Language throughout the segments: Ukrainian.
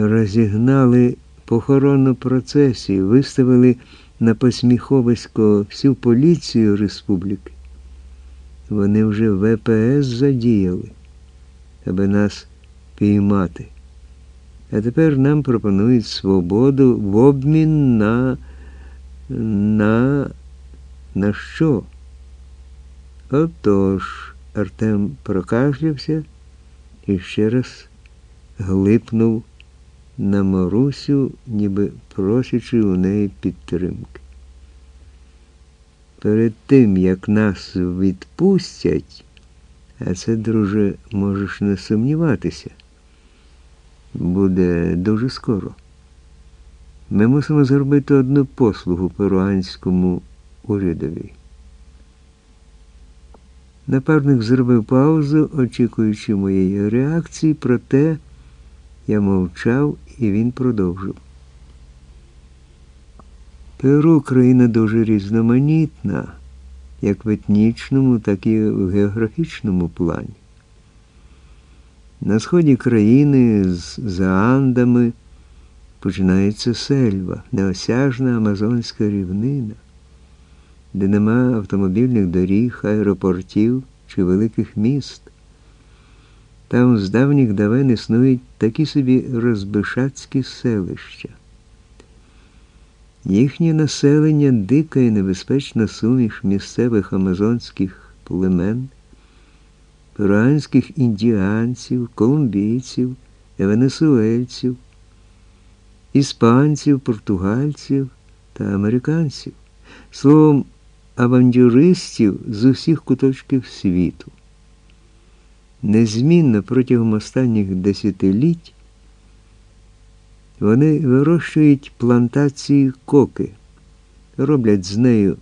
розігнали похоронну процесію, виставили на посміховисько всю поліцію республіки. Вони вже ВПС задіяли, аби нас піймати. А тепер нам пропонують свободу в обмін на. на. на що? Отож, Артем прокашлявся і ще раз глипнув на Марусю, ніби просячи у неї підтримки. Перед тим, як нас відпустять, а це, друже, можеш не сумніватися, буде дуже скоро. Ми мусимо зробити одну послугу перуанському урядові. Напарник зробив паузу, очікуючи моєї реакції, проте я мовчав і він продовжив. Перу країна дуже різноманітна, як в етнічному, так і в географічному плані. На сході країни за Андами починається сельва, неосяжна Амазонська рівнина, де нема автомобільних доріг, аеропортів чи великих міст. Там з давніх давен існують такі собі розбишацькі селища. Їхнє населення дика і небезпечна суміш місцевих амазонських племен, перуанських індіанців, колумбійців, венесуельців, іспанців, португальців та американців, словом, авантюристів з усіх куточків світу. Незмінно протягом останніх десятиліть вони вирощують плантації коки, роблять з нею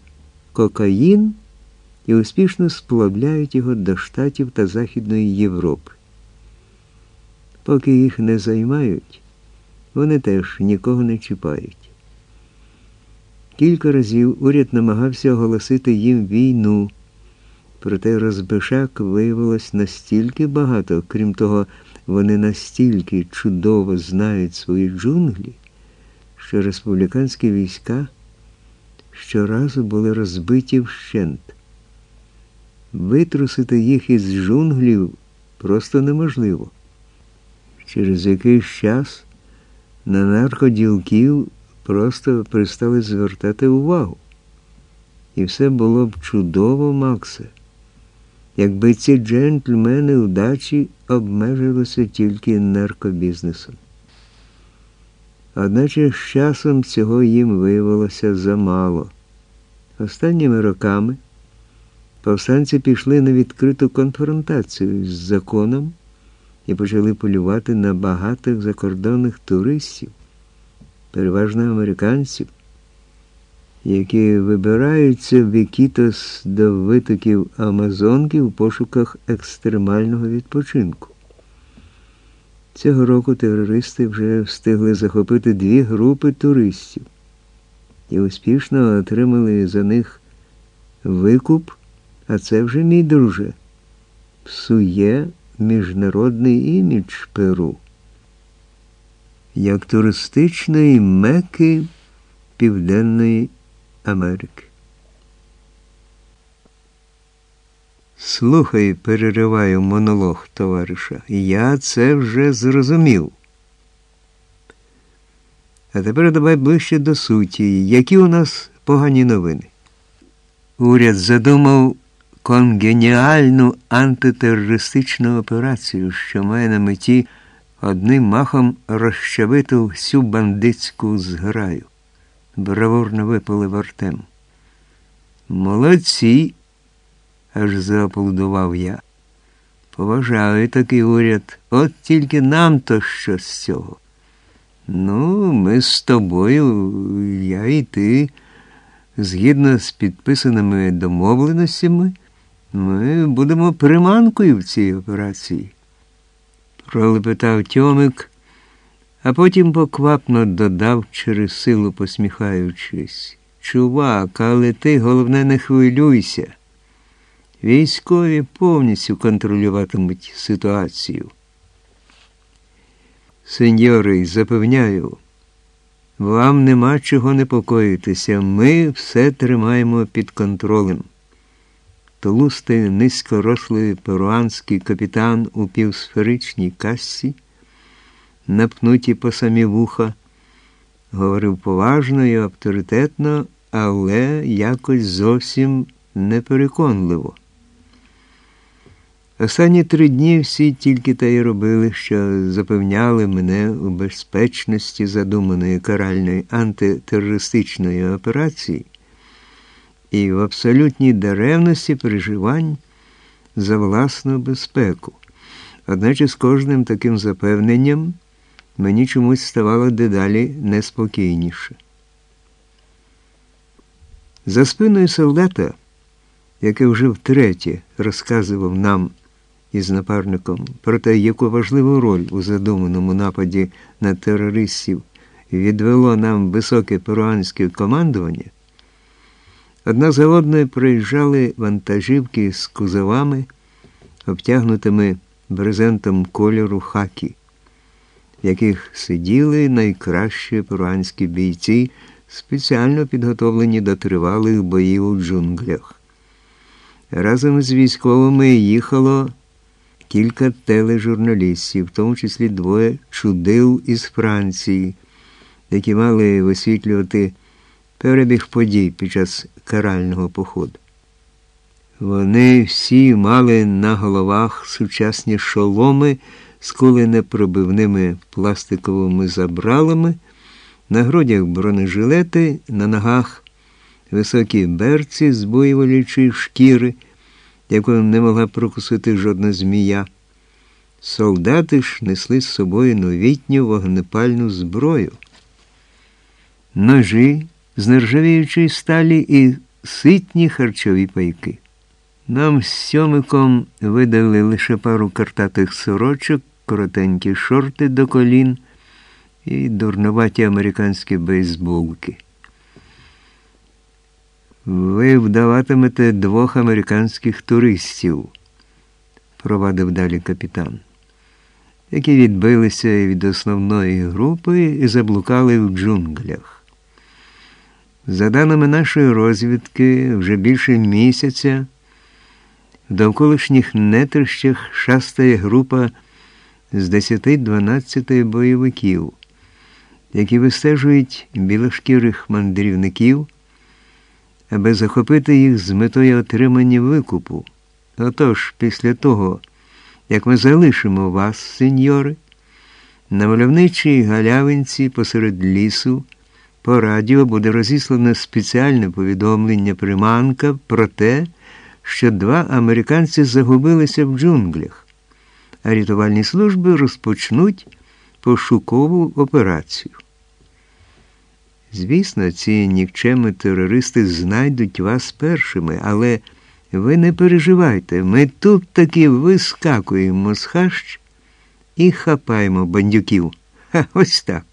кокаїн і успішно сплавляють його до Штатів та Західної Європи. Поки їх не займають, вони теж нікого не чіпають. Кілька разів уряд намагався оголосити їм війну, проте розбишак виявилось настільки багато, крім того, вони настільки чудово знають свої джунглі, що республіканські війська щоразу були розбиті вщент. Витрусити їх із джунглів просто неможливо. Через якийсь час на наркоділків просто перестали звертати увагу. І все було б чудово, Максе якби ці джентльмени удачі обмежилися тільки наркобізнесом. Одначе з часом цього їм виявилося замало. Останніми роками повстанці пішли на відкриту конфронтацію з законом і почали полювати на багатих закордонних туристів, переважно американців які вибираються в Ікітос до витоків Амазонки в пошуках екстремального відпочинку. Цього року терористи вже встигли захопити дві групи туристів і успішно отримали за них викуп, а це вже мій друже, псує міжнародний імідж Перу. Як туристичної меки Південної Америки. Слухай, перериваю монолог товариша, я це вже зрозумів. А тепер давай ближче до суті. Які у нас погані новини? Уряд задумав конгеніальну антитерористичну операцію, що має на меті одним махом розчавити всю бандитську зграю бравурно випалив Артем. Молодці, аж зааплодував я. Поважаю такий уряд, от тільки нам то що з цього. Ну, ми з тобою, я і ти, згідно з підписаними домовленостями, ми будемо приманкою в цій операції. Пролепетав Тьомик а потім поквапно додав через силу посміхаючись. Чувак, але ти, головне, не хвилюйся. Військові повністю контролюватимуть ситуацію. Сеньори, запевняю, вам нема чого непокоїтися. Ми все тримаємо під контролем. Толустий низькорослий перуанський капітан у півсферичній кассі, напнуті по самі вуха, говорив поважно і авторитетно, але якось зовсім непереконливо. Останні три дні всі тільки те й робили, що запевняли мене у безпечності задуманої каральної антитерористичної операції і в абсолютній даремності переживань за власну безпеку. Одначе з кожним таким запевненням мені чомусь ставало дедалі неспокійніше. За спиною солдата, який вже втретє розказував нам із напарником про те, яку важливу роль у задуманому нападі на терористів відвело нам високе перуанське командування, одна за одною проїжджали вантажівки з кузовами, обтягнутими брезентом кольору хакі, в яких сиділи найкращі перуанські бійці, спеціально підготовлені до тривалих боїв у джунглях. Разом з військовими їхало кілька тележурналістів, в тому числі двоє чудил із Франції, які мали висвітлювати перебіг подій під час карального походу. Вони всі мали на головах сучасні шоломи з куленепробивними пластиковими забралами, на грудях бронежилети, на ногах високі берці з боєволічої шкіри яку не могла прокусити жодна змія. Солдати ж несли з собою новітню вогнепальну зброю, ножі з нержавіючої сталі і ситні харчові пайки. Нам з сьомиком видали лише пару картатих сорочок, коротенькі шорти до колін і дурноваті американські бейсболки. Ви вдаватимете двох американських туристів, провадив далі капітан, які відбилися від основної групи і заблукали в джунглях. За даними нашої розвідки, вже більше місяця в довколишніх нетрищах шастає група з 10-12 бойовиків, які вистежують білошкірих мандрівників аби захопити їх з метою отримання викупу. Отож, після того, як ми залишимо вас, сеньори, на мальовничій галявинці посеред лісу по радіо буде розіслано спеціальне повідомлення приманка про те, що два американці загубилися в джунглях, рятувальні служби розпочнуть пошукову операцію. Звісно, ці нікчеми терористи знайдуть вас першими, але ви не переживайте, ми тут таки вискакуємо з хащ і хапаємо бандюків. Ха, ось так.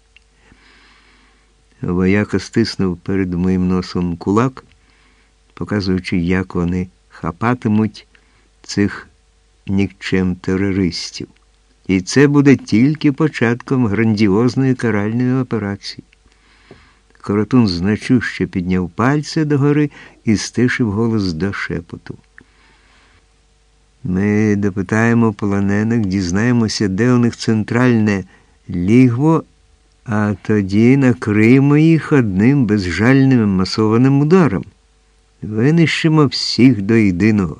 Вояка стиснув перед моїм носом кулак, показуючи, як вони хапатимуть цих нікчем терористів. І це буде тільки початком грандіозної каральної операції. Коротун значуще підняв пальця догори і стишив голос до шепоту. Ми допитаємо полонених, дізнаємося, де у них центральне лігво, а тоді накриємо їх одним безжальним масованим ударом. Винищимо всіх до єдиного.